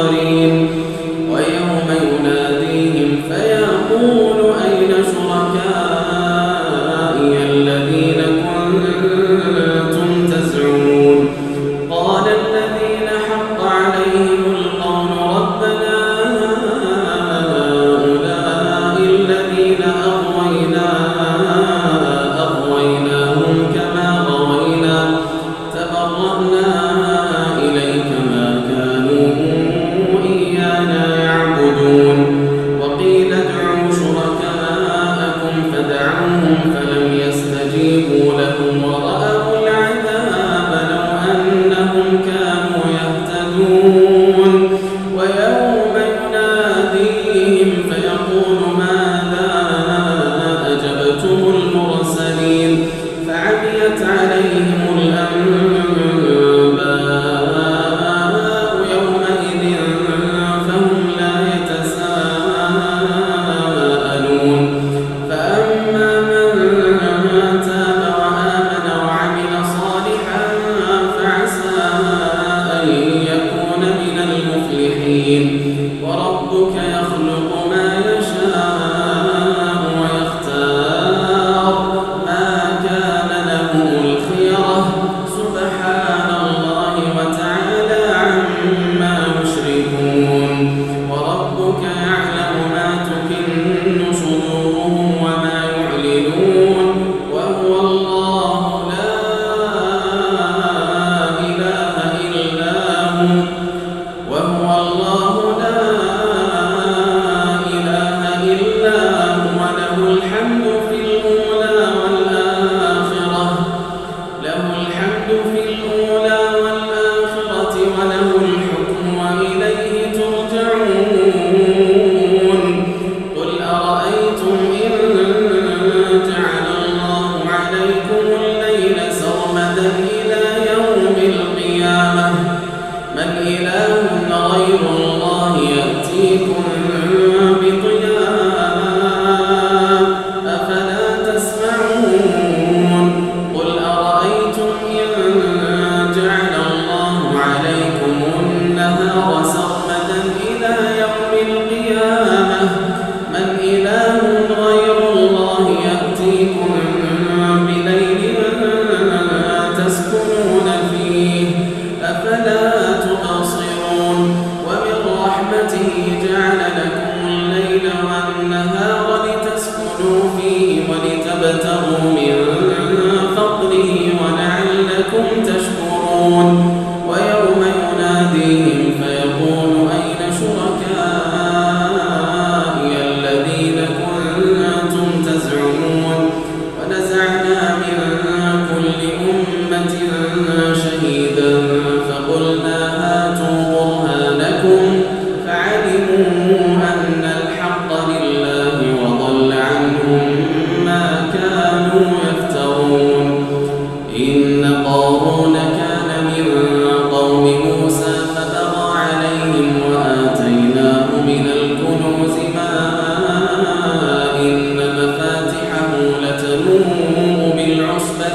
الآخرين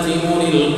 زينة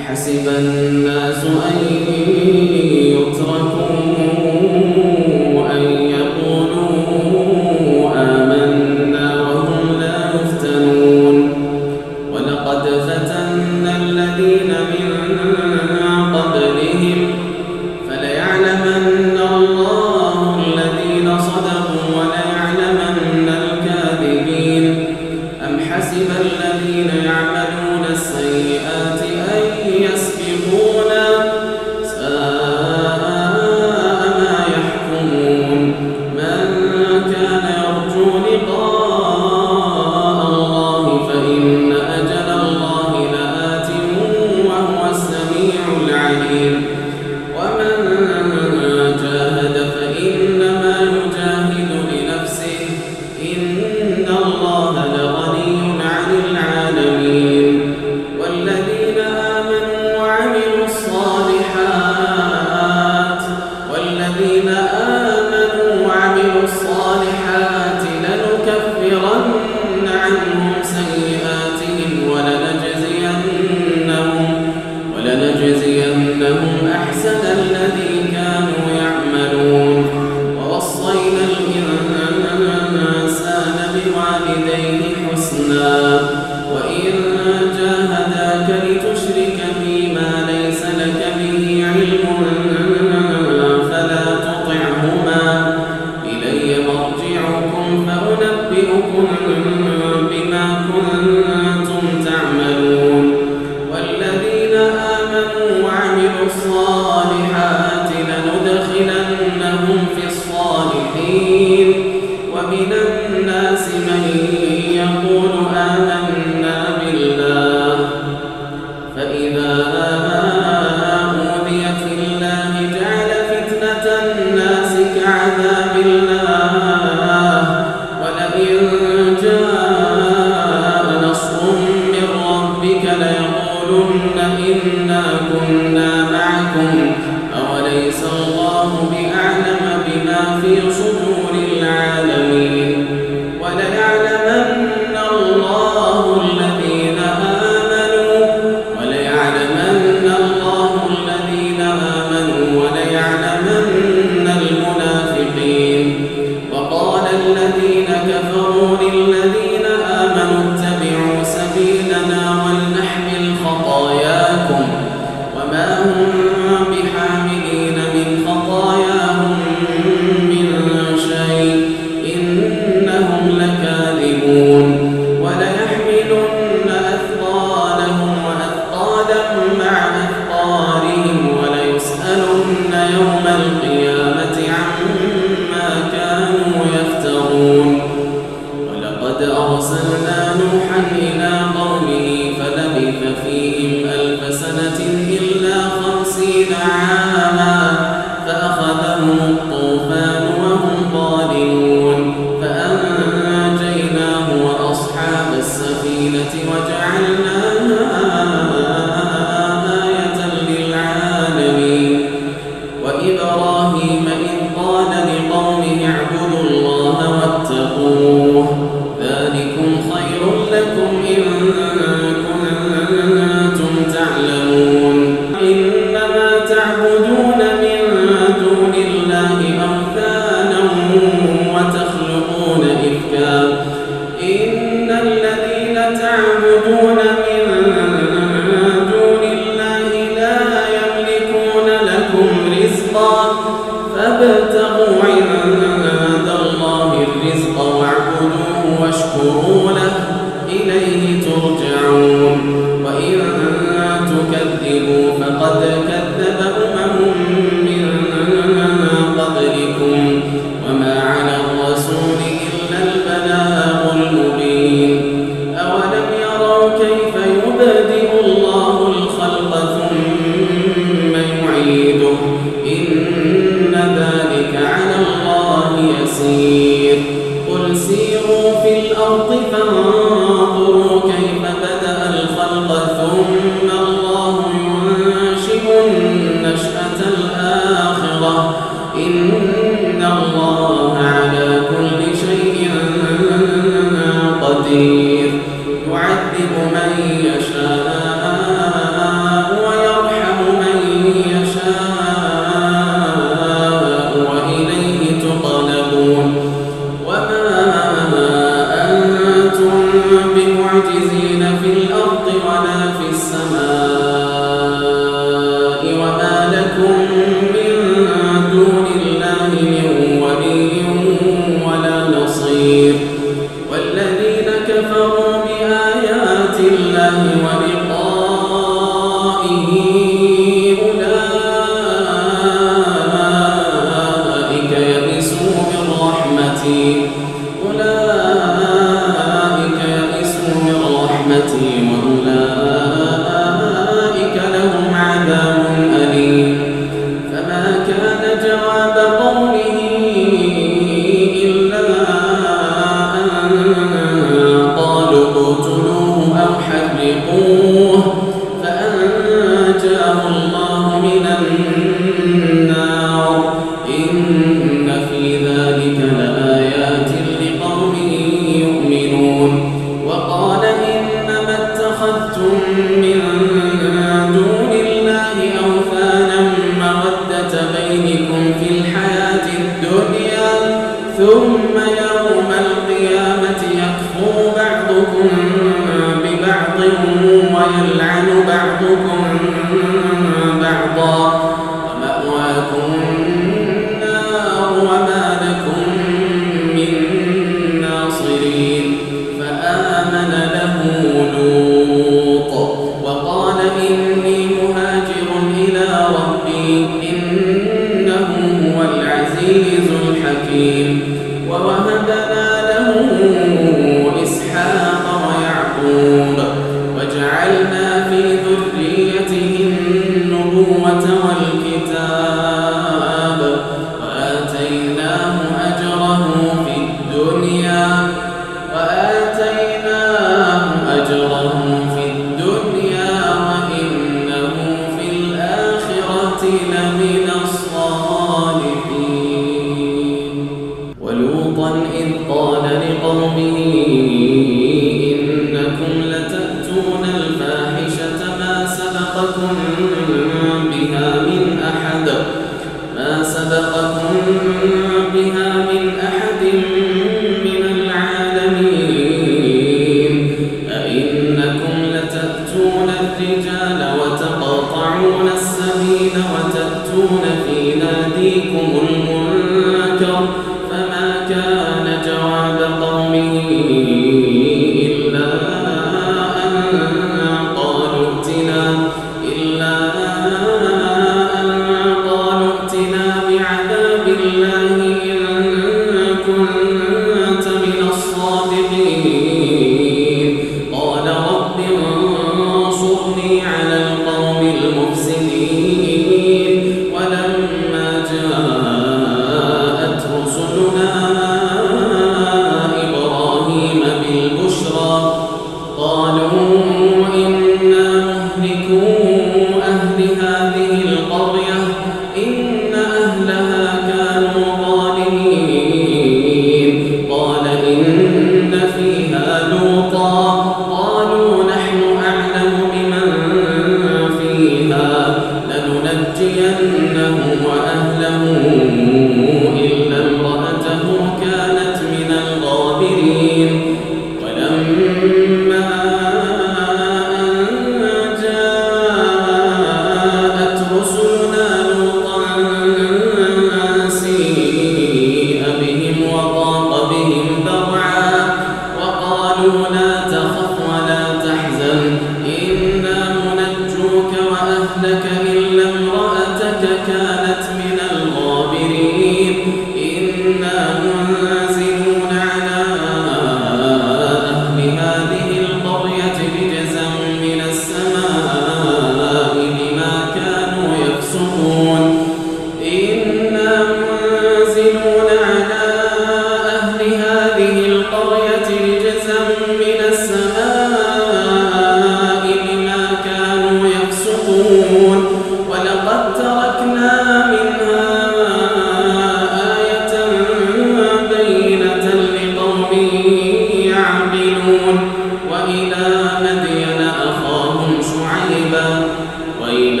وإن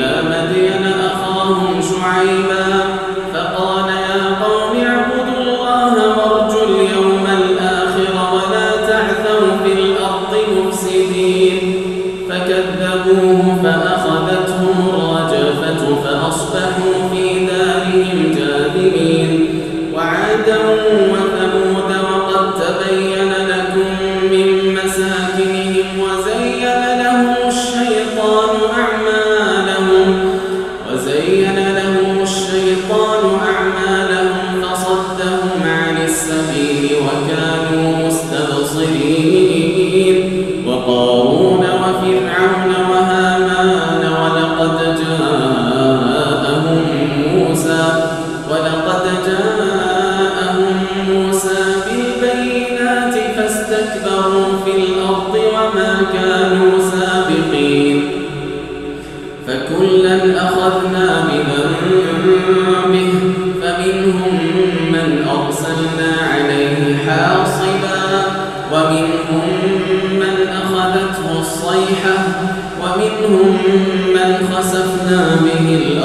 أوهن البيوت لبيت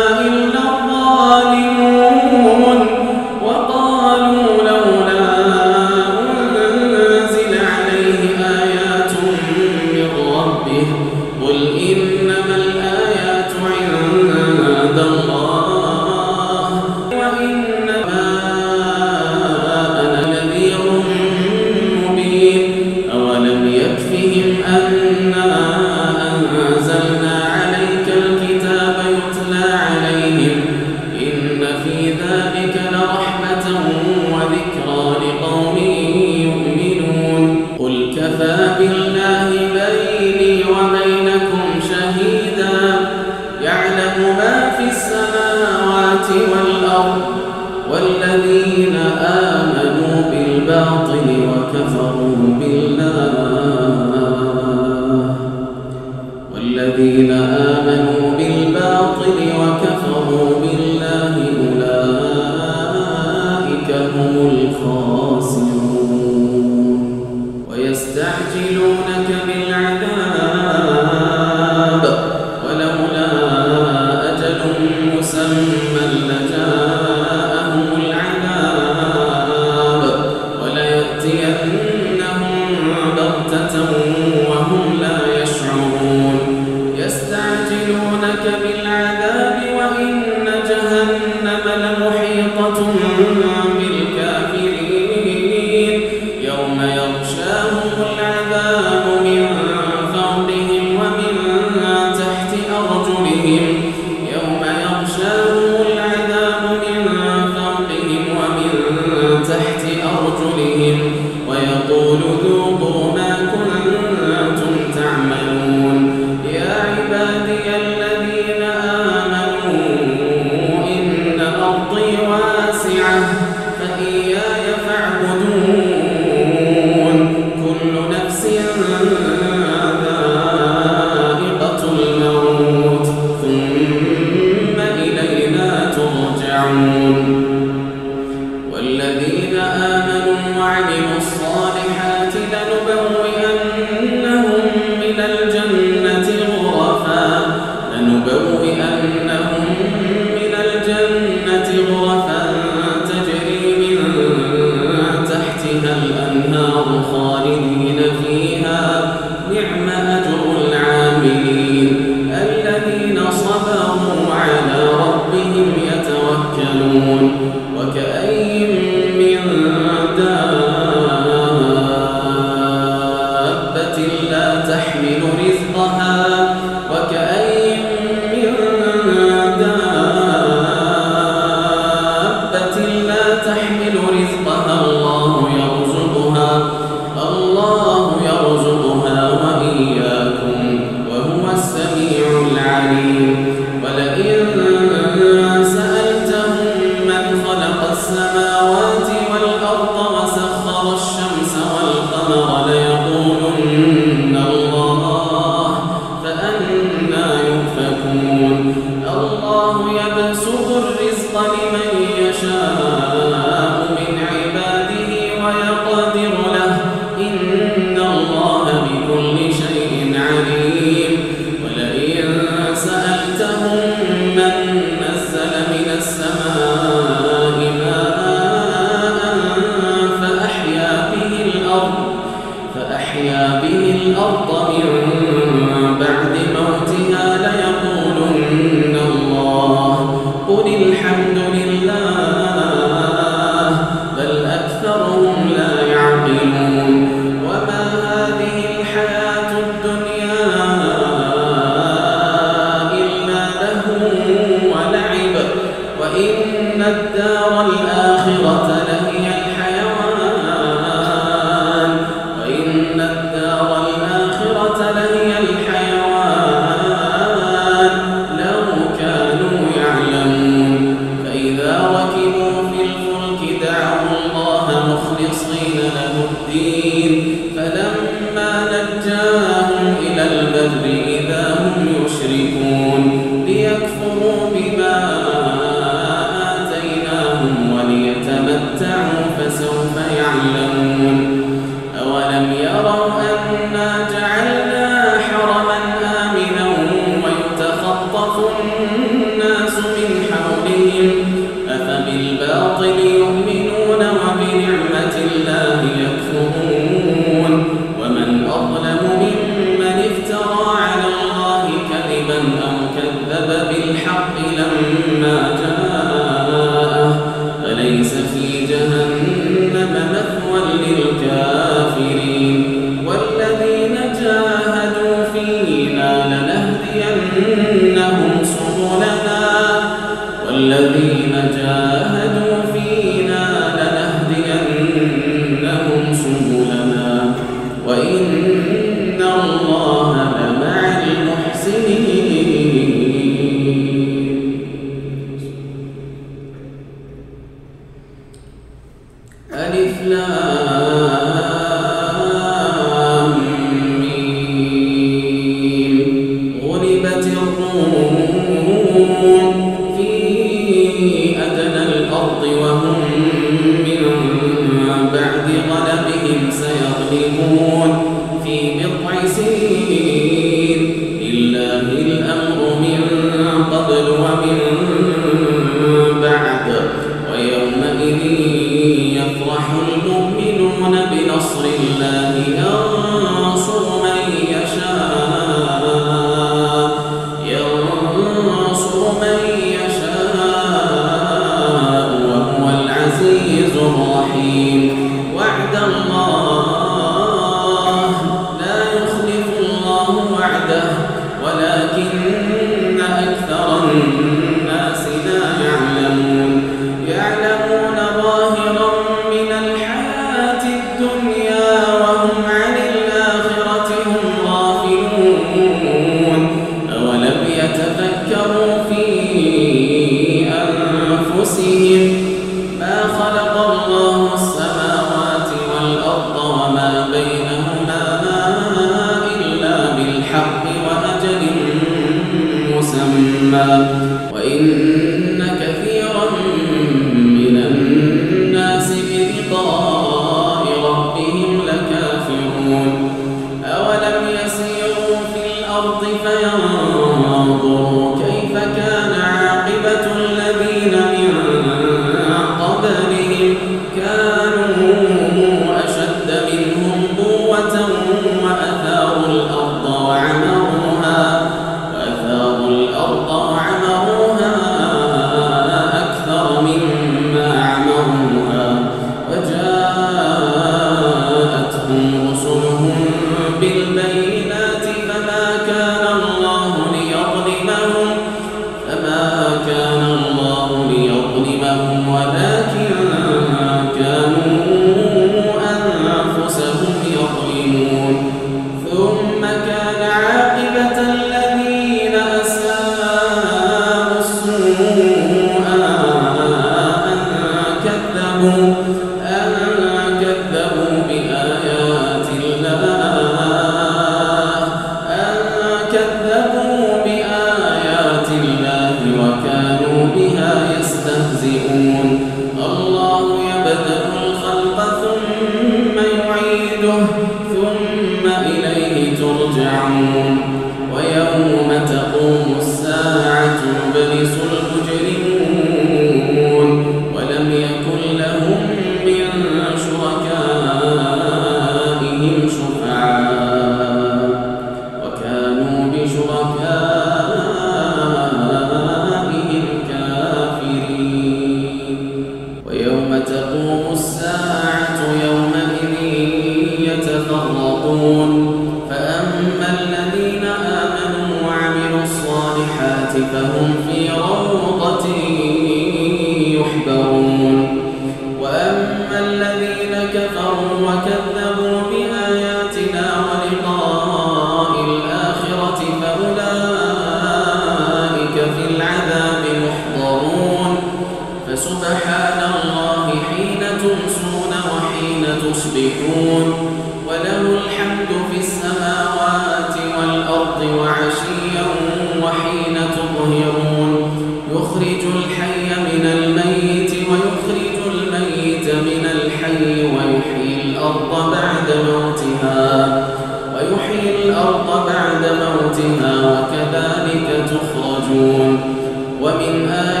من الذين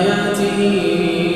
فرقوا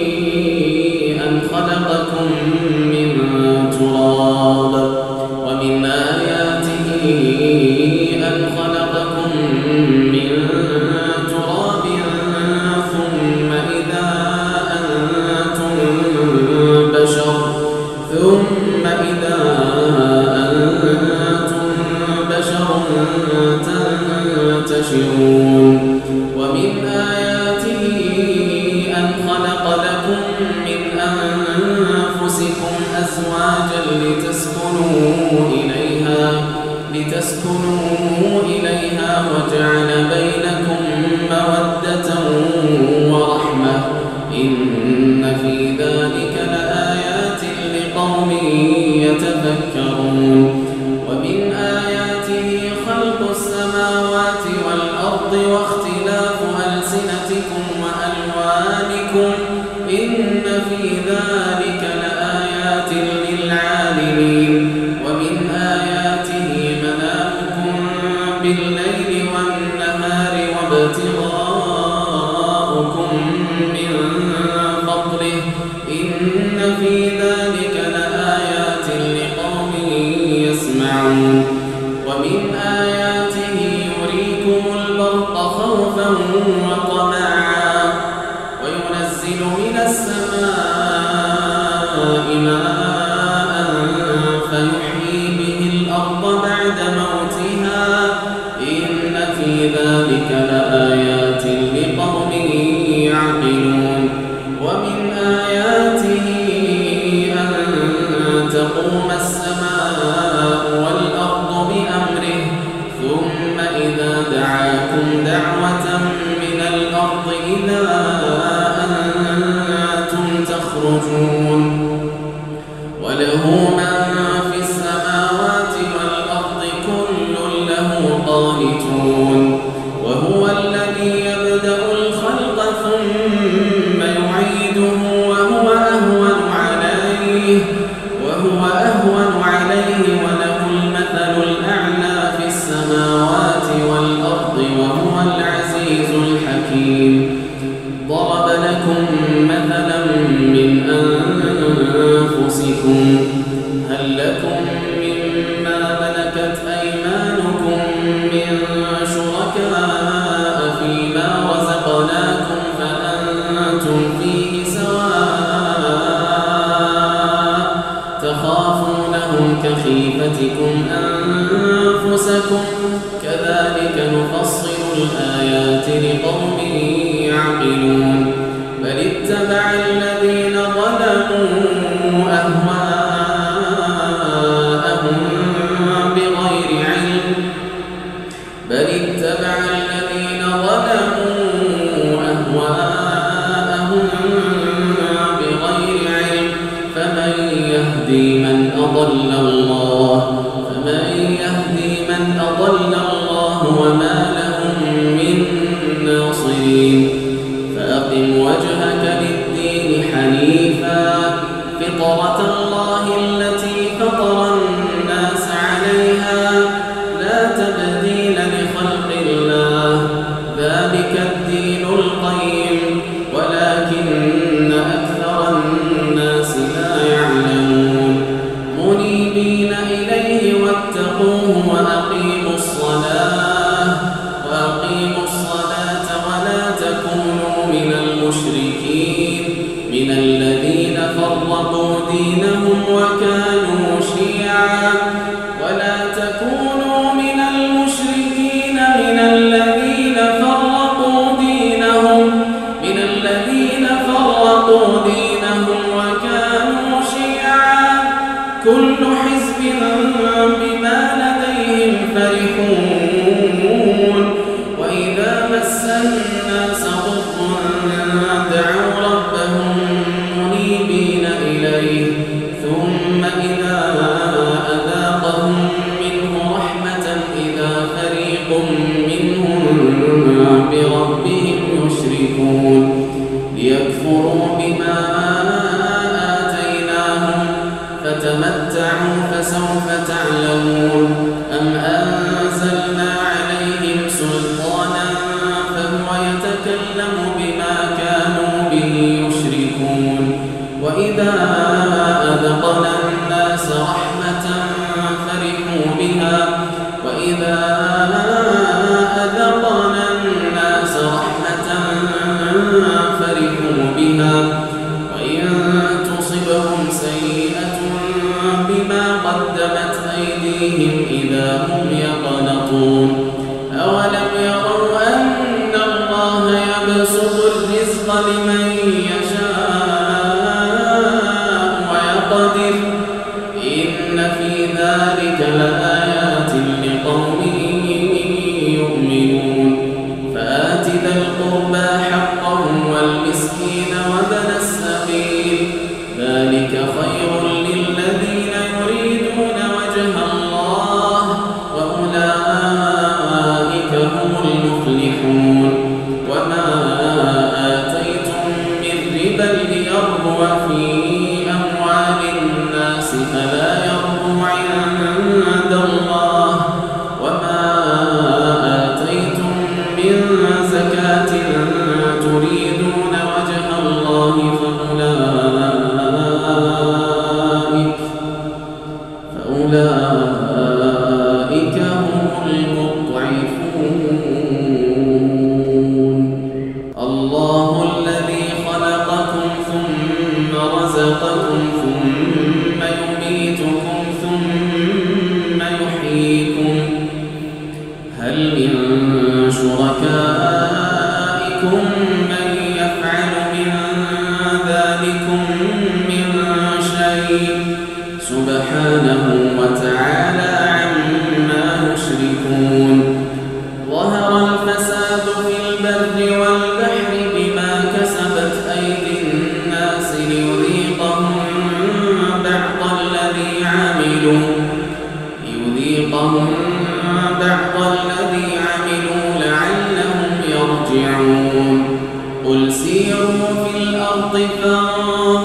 يرسل الرياح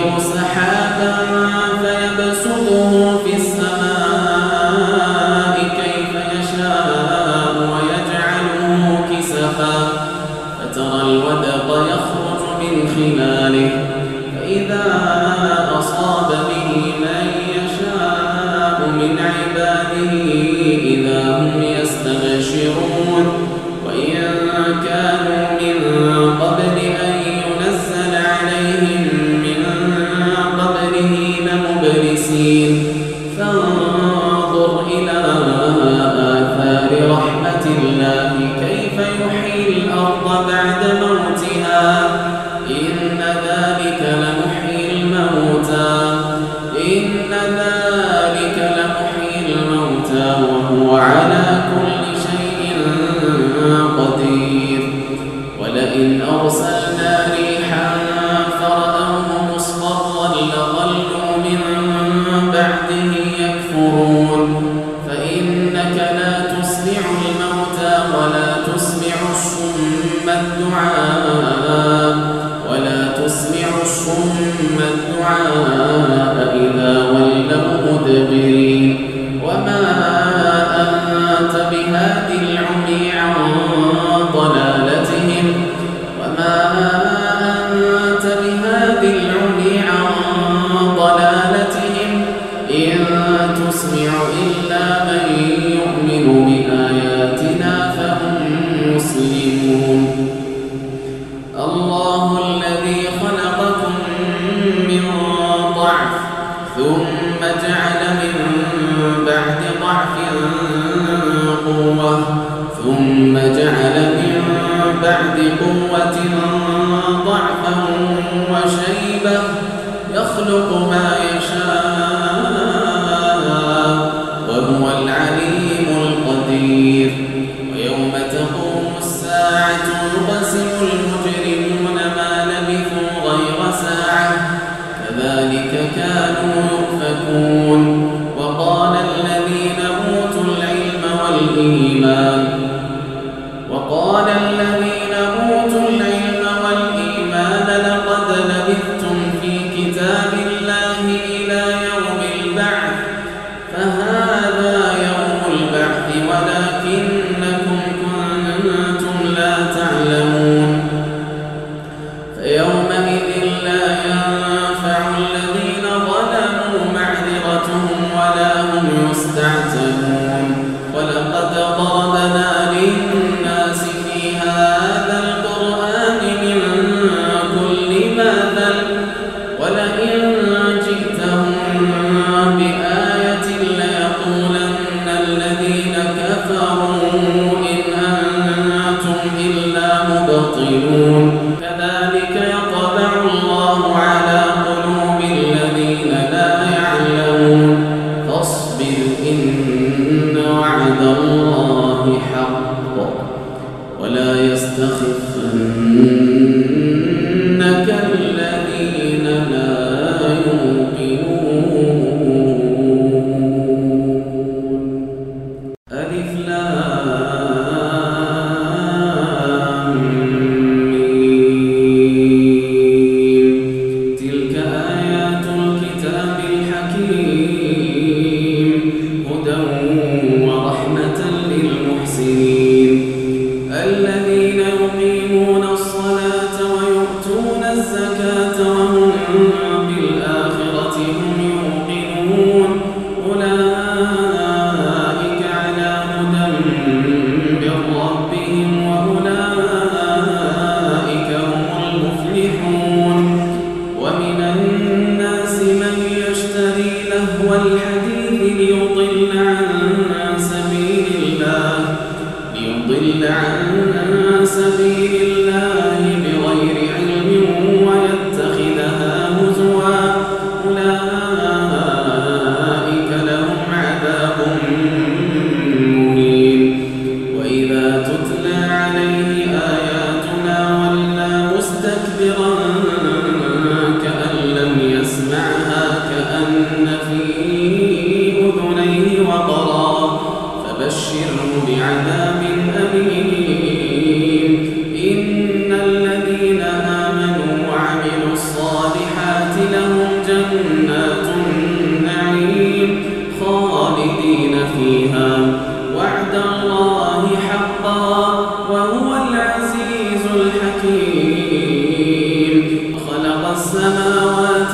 فتثير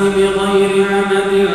وإلى الله عاقبة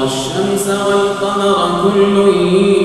يوما لا يجزي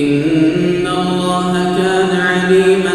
إن الله كان عليما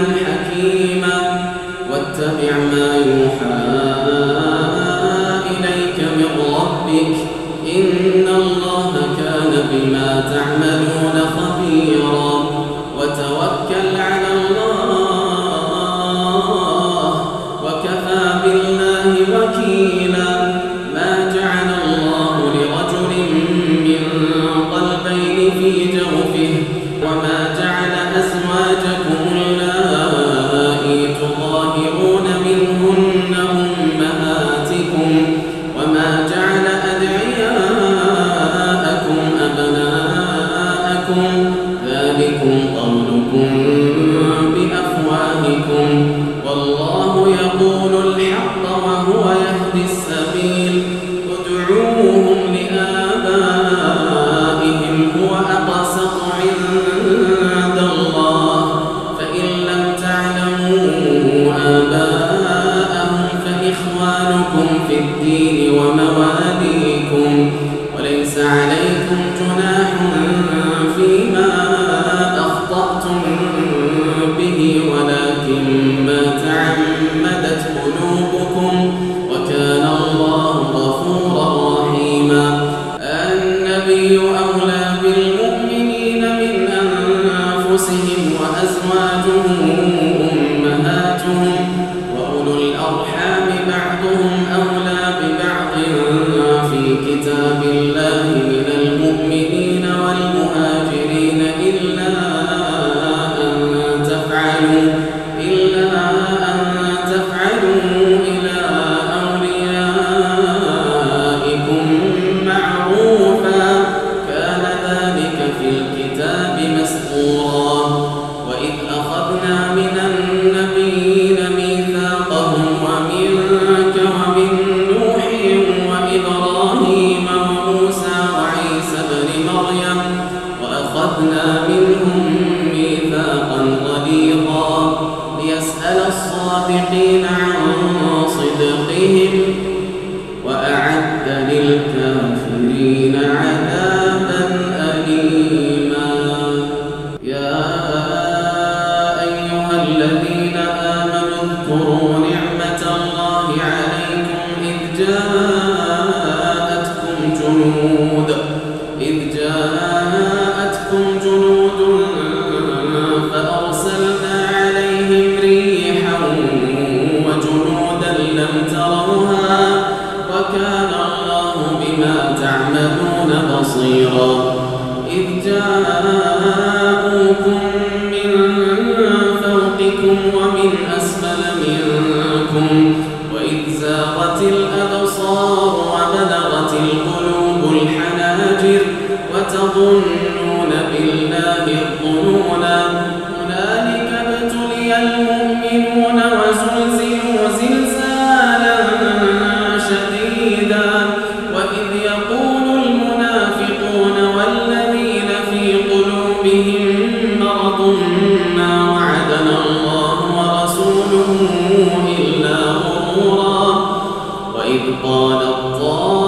Allah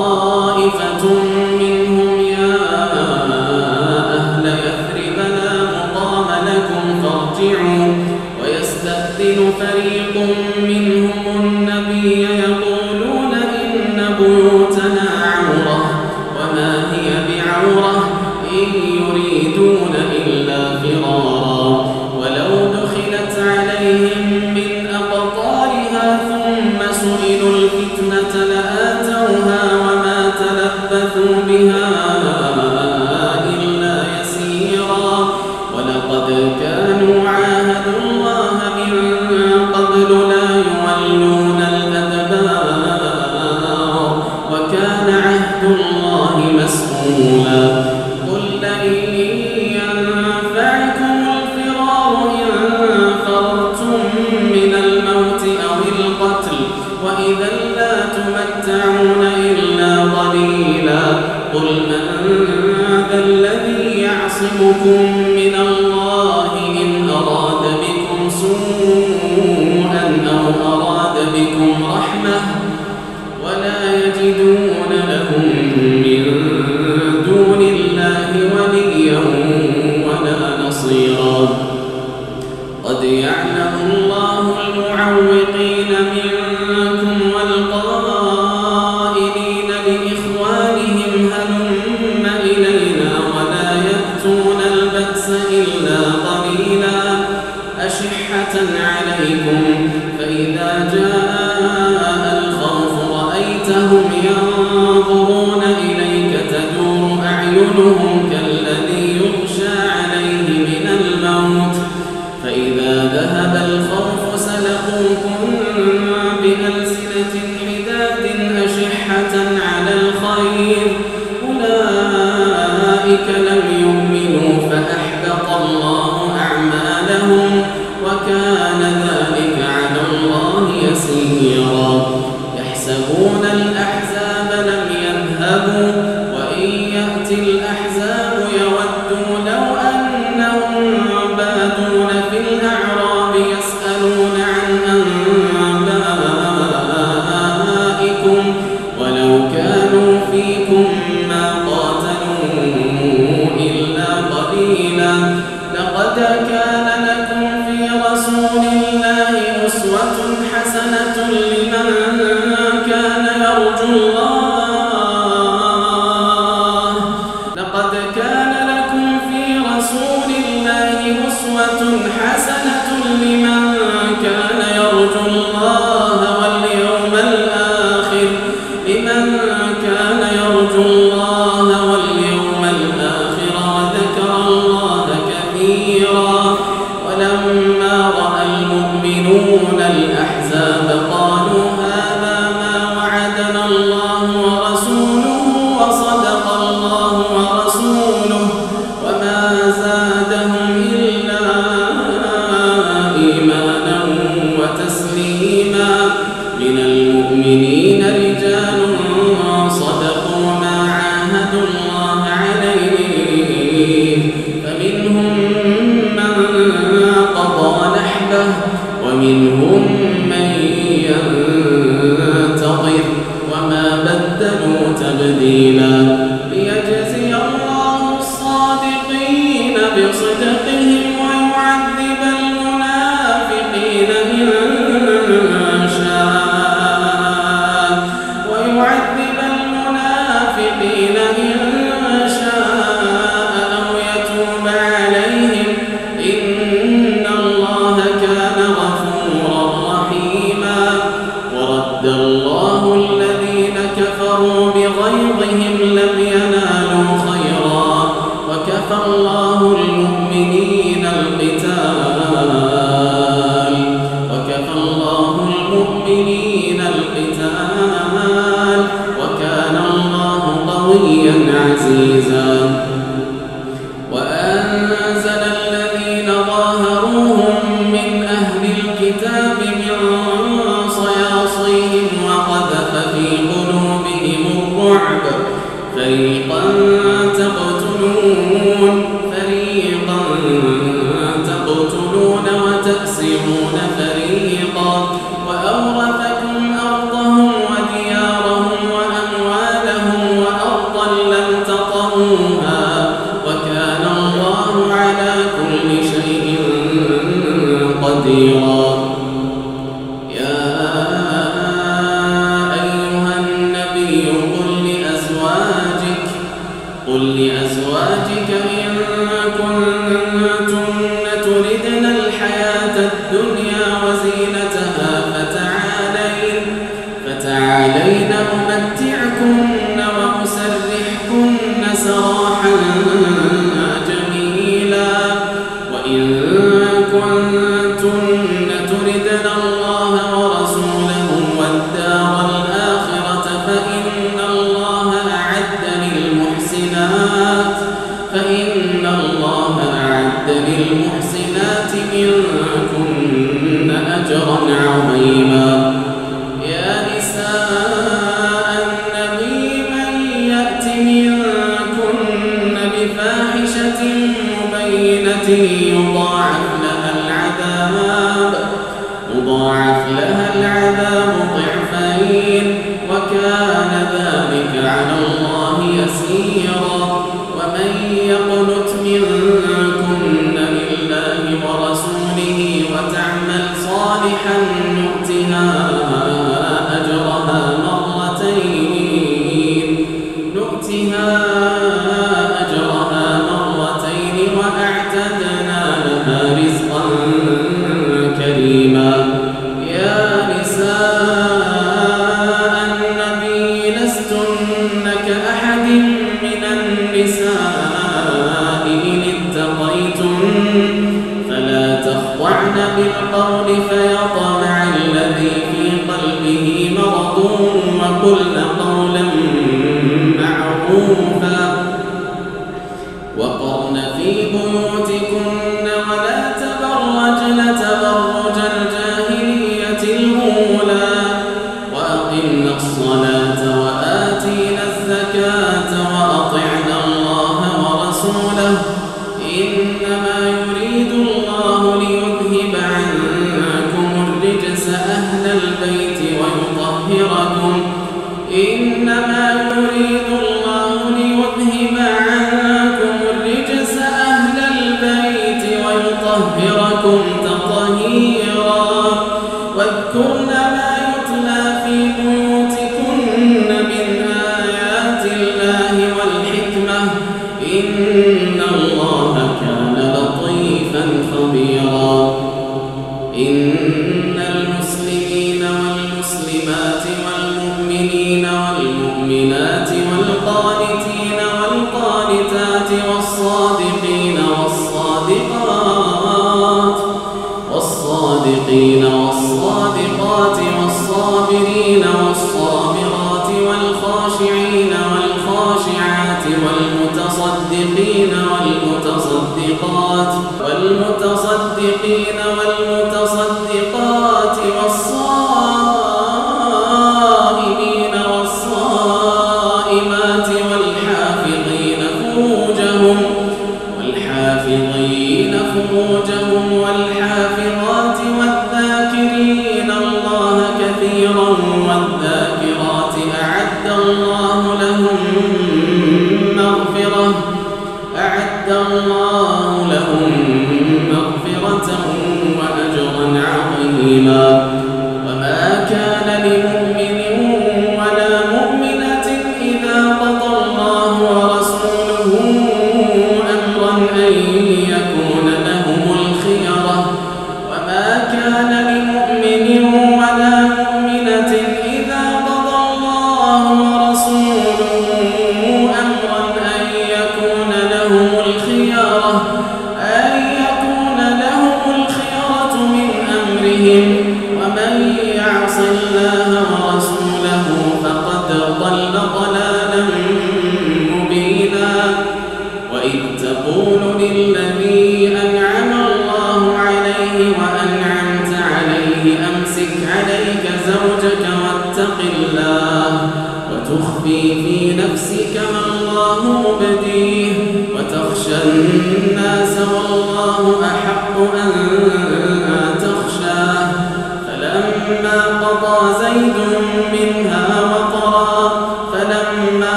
واذكرن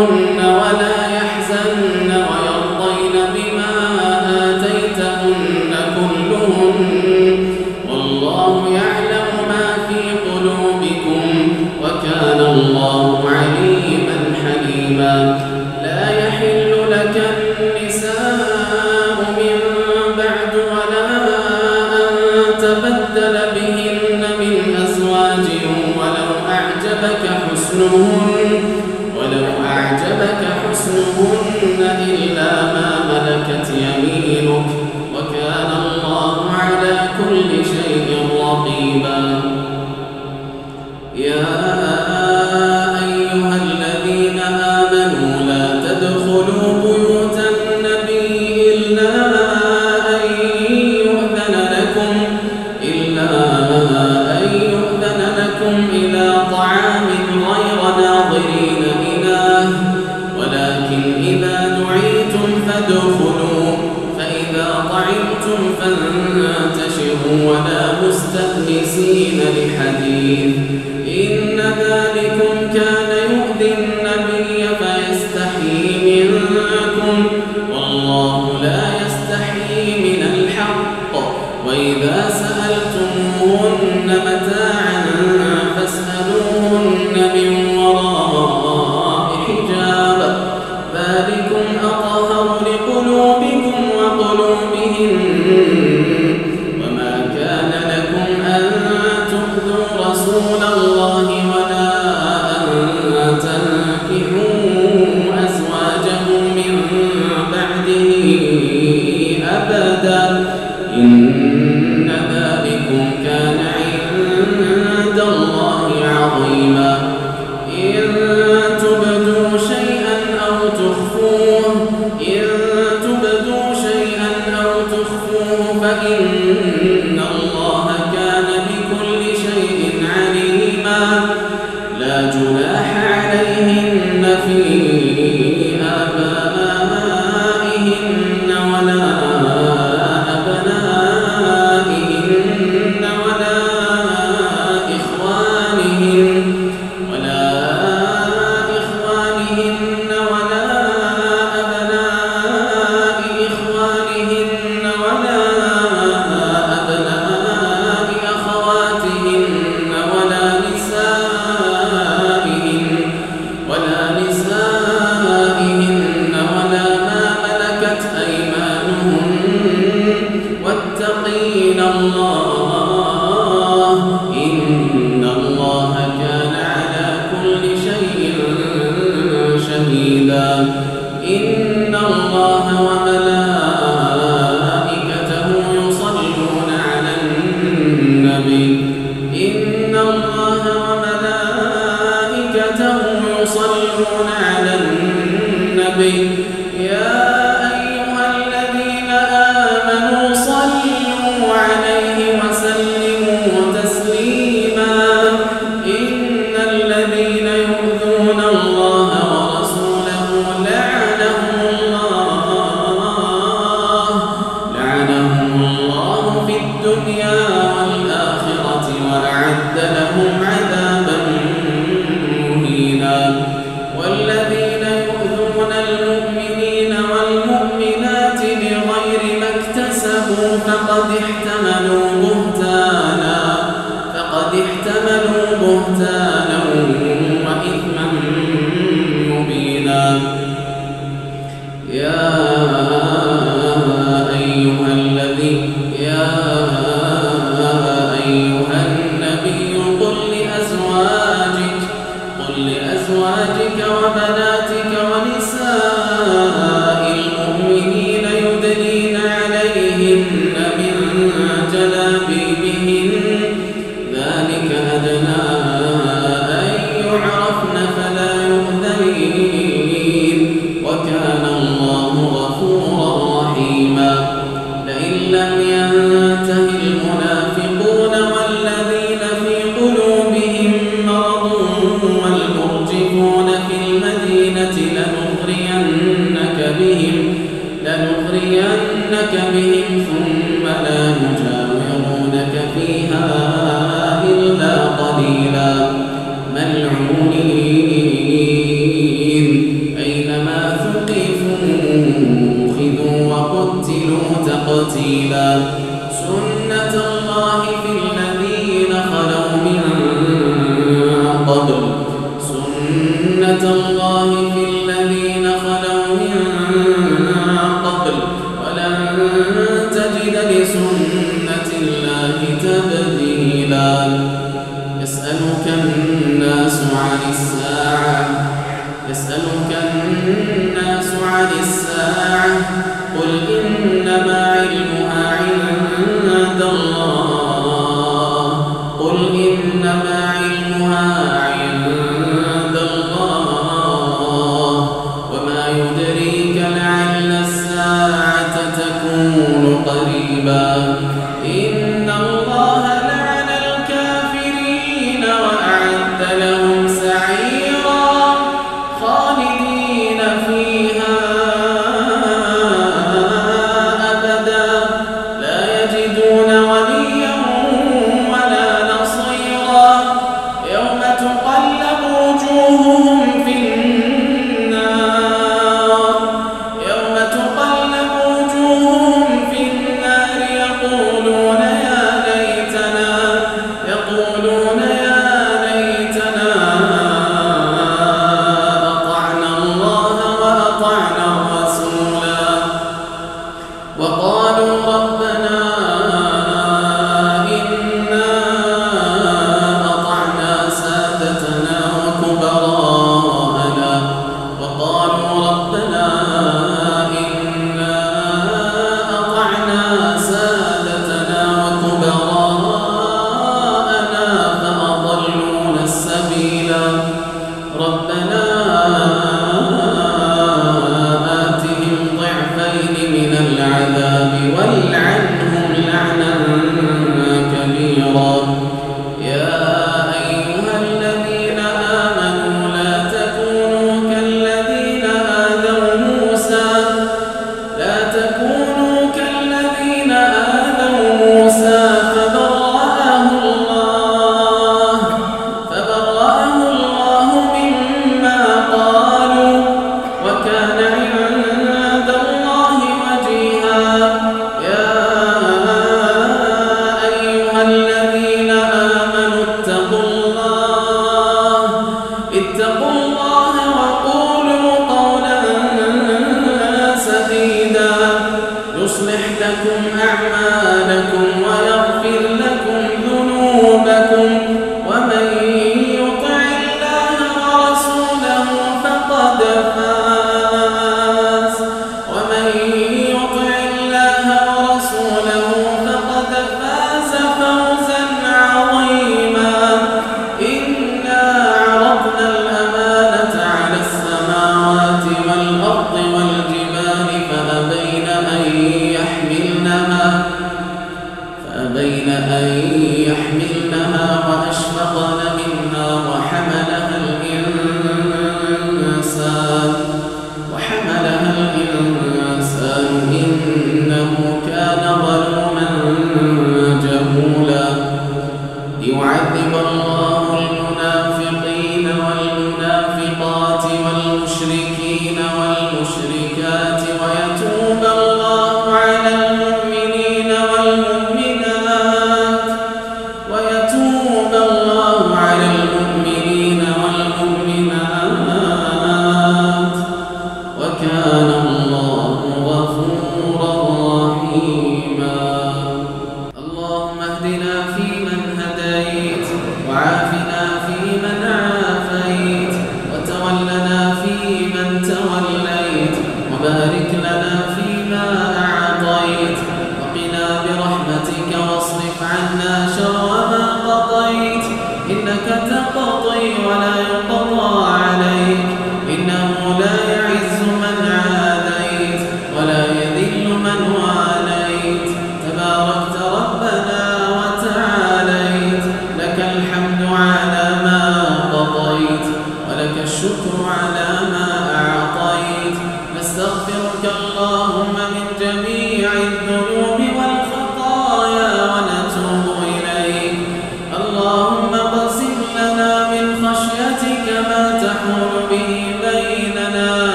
الله